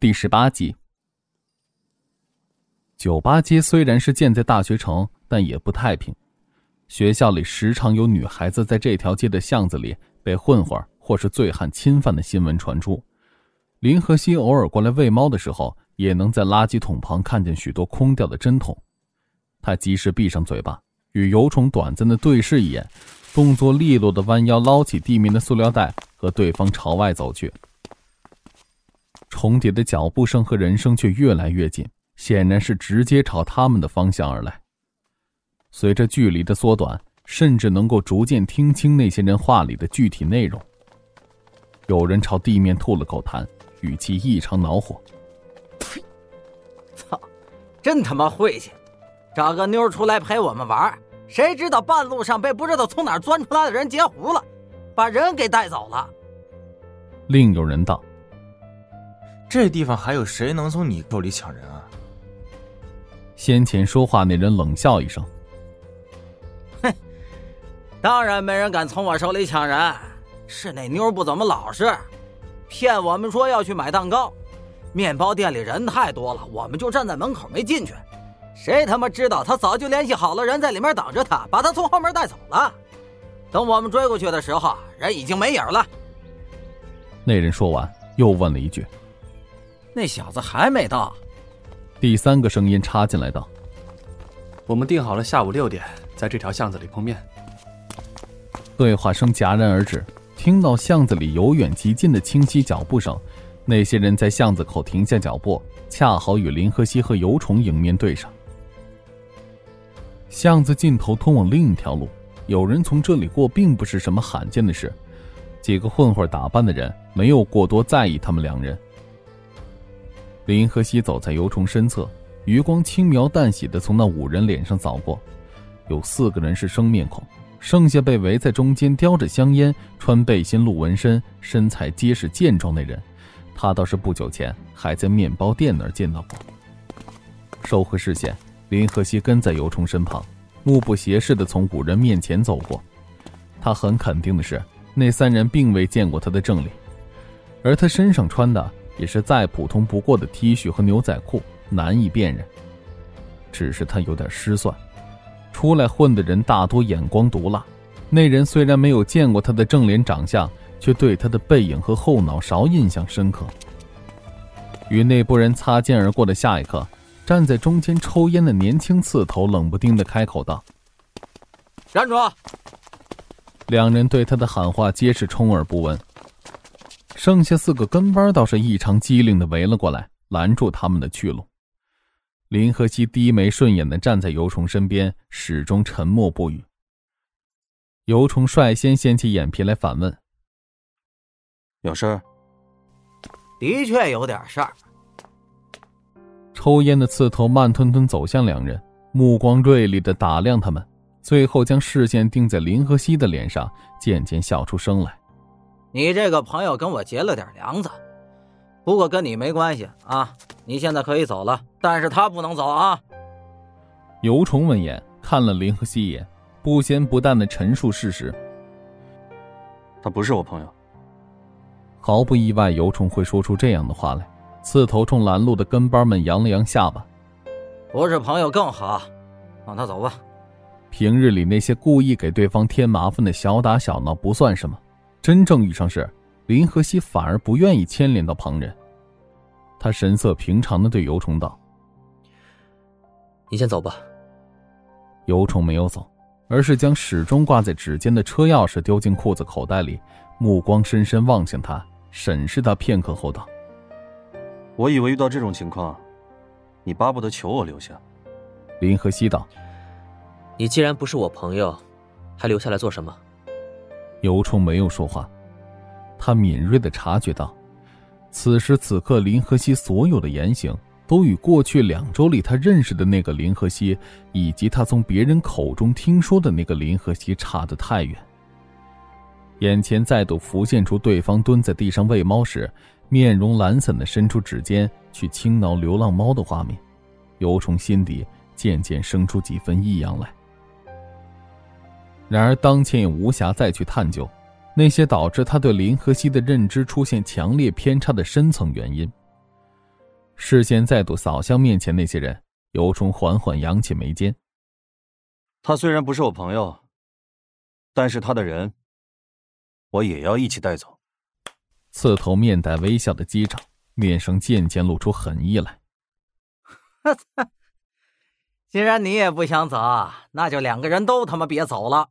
第十八集。酒吧街虽然是建在大学城，但也不太平。学校里时常有女孩子在这条街的巷子里被混混或是醉汉侵犯的新闻传出。林和熙偶尔过来喂猫的时候，也能在垃圾桶旁看见许多空掉的针筒。他及时闭上嘴巴，与油虫短暂的对视一眼，动作利落的弯腰捞起地面的塑料袋，和对方朝外走去。重叠的脚步声和人声却越来越近，显然是直接朝他们的方向而来。随着距离的缩短，甚至能够逐渐听清那些人话里的具体内容。有人朝地面吐了口痰，语气异常恼火：“呸操，真他妈晦气！找个妞出来陪我们玩，谁知道半路上被不知道从哪钻出来的人截胡了，把人给带走了。”另有人道。这地方还有谁能从你手里抢人啊？先前说话那人冷笑一声：“哼，当然没人敢从我手里抢人，是那妞不怎么老实，骗我们说要去买蛋糕。面包店里人太多了，我们就站在门口没进去。谁他妈知道他早就联系好了人在里面等着他，把他从后门带走了。等我们追过去的时候，人已经没影了。”那人说完，又问了一句。那小子还没到。第三个声音插进来道：“我们定好了下午六点在这条巷子里碰面。”对话声戛然而止，听到巷子里由远及近的清晰脚步声。那些人在巷子口停下脚步，恰好与林和熙和油虫迎面对上。巷子尽头通往另一条路，有人从这里过并不是什么罕见的事。几个混混打扮的人没有过多在意他们两人。林和熙走在油虫身侧，余光轻描淡写的从那五人脸上扫过，有四个人是生面孔，剩下被围在中间、叼着香烟、穿背心、露纹身、身材结实健壮那人，他倒是不久前还在面包店那儿见到过。收回视线，林和熙跟在油虫身旁，目不斜视的从五人面前走过。他很肯定的是，那三人并未见过他的正脸，而他身上穿的。也是再普通不过的 T 恤和牛仔裤，难以辨认。只是他有点失算，出来混的人大多眼光毒辣。那人虽然没有见过他的正脸长相，却对他的背影和后脑勺印象深刻。与那部人擦肩而过的下一刻，站在中间抽烟的年轻刺头冷不丁的开口道：“站住！”两人对他的喊话皆是充耳不闻。剩下四个跟班倒是异常机灵的围了过来，拦住他们的去路。林和熙低眉顺眼的站在尤虫身边，始终沉默不语。尤虫率先掀起眼皮来反问：“有事儿？”“的确有点事儿。”抽烟的刺头慢吞吞走向两人，目光锐利的打量他们，最后将视线定在林和熙的脸上，渐渐笑出声来。你这个朋友跟我结了点梁子，不过跟你没关系啊！你现在可以走了，但是他不能走啊！尤虫闻言看了林和熙一眼，不咸不淡的陈述事实。他不是我朋友。毫不意外，尤虫会说出这样的话来。刺头冲拦路的跟班们扬了扬下巴：“不是朋友更好，让他走吧。”平日里那些故意给对方添麻烦的小打小闹不算什么。真正遇上事，林和熙反而不愿意牵连到旁人。他神色平常的对尤虫道：“你先走吧。”尤虫没有走，而是将始终挂在指尖的车钥匙丢进裤子口袋里，目光深深望向他，审视他片刻后道：“我以为遇到这种情况，你巴不得求我留下。”林和熙道：“你既然不是我朋友，还留下来做什么？”尤冲没有说话，他敏锐的察觉到，此时此刻林和熙所有的言行，都与过去两周里他认识的那个林和熙，以及他从别人口中听说的那个林和熙差得太远。眼前再度浮现出对方蹲在地上喂猫时，面容懒散的伸出指尖去轻挠流浪猫的画面，尤冲心底渐渐生出几分异样来。然而，当前也无暇再去探究那些导致他对林和熙的认知出现强烈偏差的深层原因。视线再度扫向面前那些人，尤冲缓缓扬起眉间。他虽然不是我朋友，但是他的人，我也要一起带走。刺头面带微笑的击掌，面上渐渐露出狠意来。既然你也不想走，那就两个人都他妈别走了。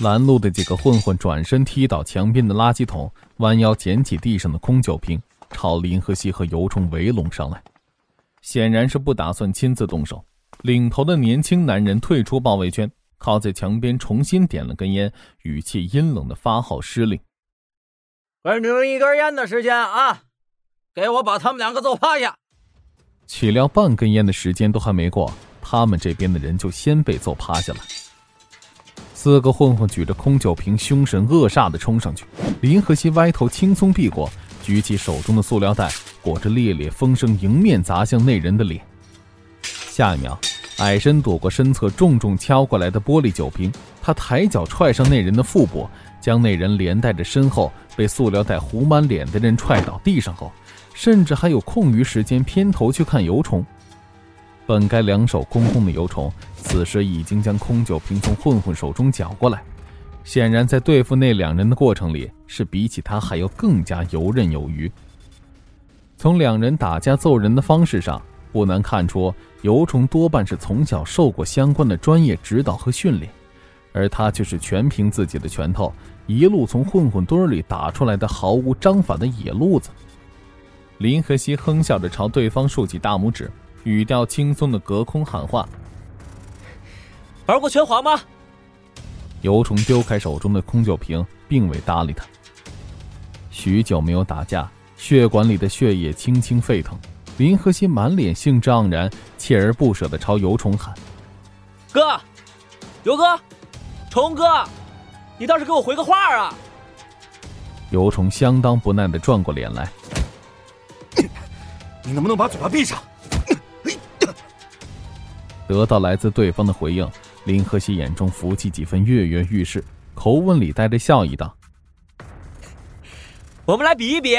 拦路的几个混混转身踢倒墙边的垃圾桶，弯腰捡起地上的空酒瓶，朝林和熙和尤冲围拢上来，显然是不打算亲自动手。领头的年轻男人退出包围圈，靠在墙边，重新点了根烟，语气阴冷的发号施令：“给你们一根烟的时间啊，给我把他们两个揍趴下！”岂料半根烟的时间都还没过，他们这边的人就先被揍趴下了。四个混混举着空酒瓶，凶神恶煞的冲上去。林和熙歪头轻松避过，举起手中的塑料袋，裹着烈烈风声，迎面砸向那人的脸。下一秒。矮身躲过身侧重重敲过来的玻璃酒瓶，他抬脚踹上那人的腹部，将那人连带着身后被塑料袋糊满脸的人踹倒地上后，甚至还有空余时间偏头去看油虫。本该两手空空的油虫，此时已经将空酒瓶从混混手中缴过来，显然在对付那两人的过程里，是比起他还要更加游刃有余。从两人打架揍人的方式上。不难看出，尤虫多半是从小受过相关的专业指导和训练，而他却是全凭自己的拳头，一路从混混堆里打出来的毫无章法的野路子。林和熙哼笑着朝对方竖起大拇指，语调轻松的隔空喊话：“玩过拳皇吗？”尤虫丢开手中的空酒瓶，并未搭理他。许久没有打架，血管里的血液轻轻沸腾。林和熙满脸兴致盎然，锲而不舍的朝尤虫喊：“哥，尤哥，虫哥，你倒是给我回个话啊！”尤虫相当不耐的转过脸来：“ 你能不能把嘴巴闭上？”得到来自对方的回应，林和熙眼中浮起几分跃跃欲试，口吻里带着笑意道：“我们来比一比。”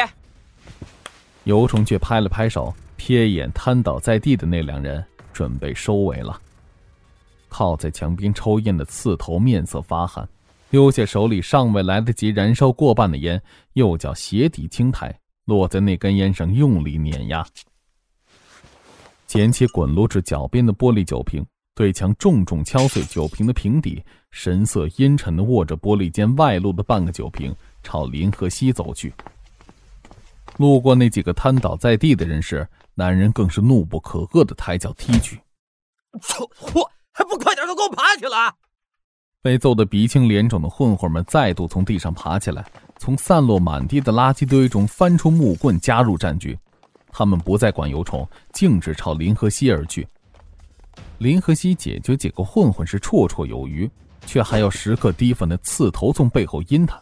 尤虫却拍了拍手。瞥一眼瘫倒在地的那两人，准备收尾了。靠在墙边抽烟的刺头面色发汗，丢下手里尚未来得及燃烧过半的烟，右脚鞋底轻抬，落在那根烟上，用力碾压。捡起滚落至脚边的玻璃酒瓶，对墙重重敲碎酒瓶的瓶底，神色阴沉的握着玻璃间外露的半个酒瓶，朝林和西走去。路过那几个瘫倒在地的人时，男人更是怒不可遏的抬脚踢去。操！货还不快点都给我爬起来！被揍得鼻青脸肿的混混们再度从地上爬起来，从散落满地的垃圾堆中翻出木棍，加入战局。他们不再管油虫，径直朝林和西而去。林和熙解决几个混混是绰绰有余，却还要时刻提防那刺头从背后阴他。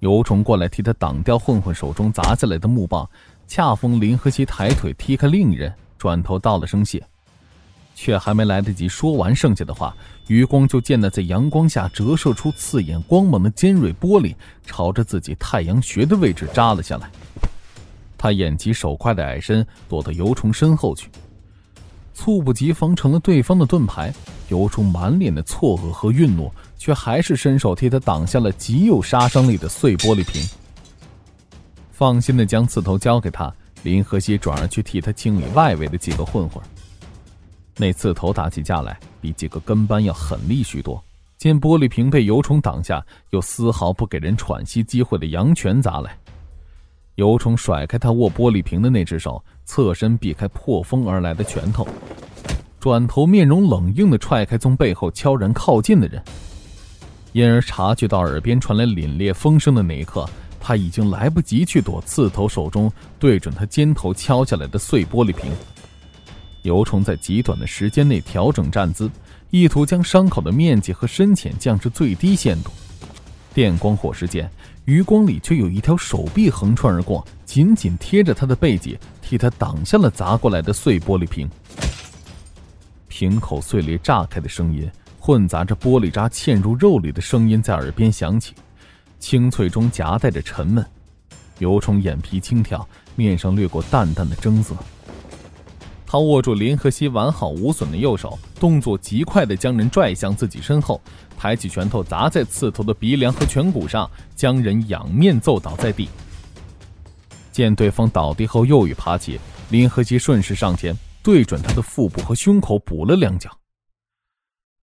油虫过来替他挡掉混混手中砸下来的木棒，恰逢林和熙抬腿踢开另一人，转头道了声谢，却还没来得及说完剩下的话，余光就见那在阳光下折射出刺眼光芒的尖锐玻璃，朝着自己太阳穴的位置扎了下来。他眼疾手快的矮身躲到油虫身后去，猝不及防成了对方的盾牌。油虫满脸的错愕和愠怒。却还是伸手替他挡下了极有杀伤力的碎玻璃瓶。放心的将刺头交给他，林和熙转而去替他清理外围的几个混混。那刺头打起架来，比几个跟班要狠厉许多。见玻璃瓶被油虫挡下，又丝毫不给人喘息机会的扬拳砸来。油虫甩开他握玻璃瓶的那只手，侧身避开破风而来的拳头，转头面容冷硬的踹开从背后悄然靠近的人。因而察觉到耳边传来凛冽风声的那一刻，他已经来不及去躲刺头手中对准他肩头敲下来的碎玻璃瓶。尤虫在极短的时间内调整站姿，意图将伤口的面积和深浅降至最低限度。电光火石间，余光里却有一条手臂横穿而过，紧紧贴着他的背脊，替他挡下了砸过来的碎玻璃瓶。瓶口碎裂炸开的声音。混杂着玻璃渣嵌入肉里的声音在耳边响起，清脆中夹带着沉闷。尤冲眼皮轻挑，面上掠过淡淡的征色。他握住林和熙完好无损的右手，动作极快地将人拽向自己身后，抬起拳头砸在刺头的鼻梁和颧骨上，将人仰面揍倒在地。见对方倒地后又欲爬起，林和熙顺势上前，对准他的腹部和胸口补了两脚。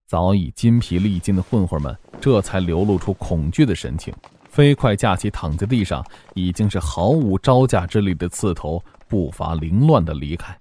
早已筋疲力尽的混混们这才流露出恐惧的神情，飞快架起躺在地上已经是毫无招架之力的刺头，步伐凌乱的离开。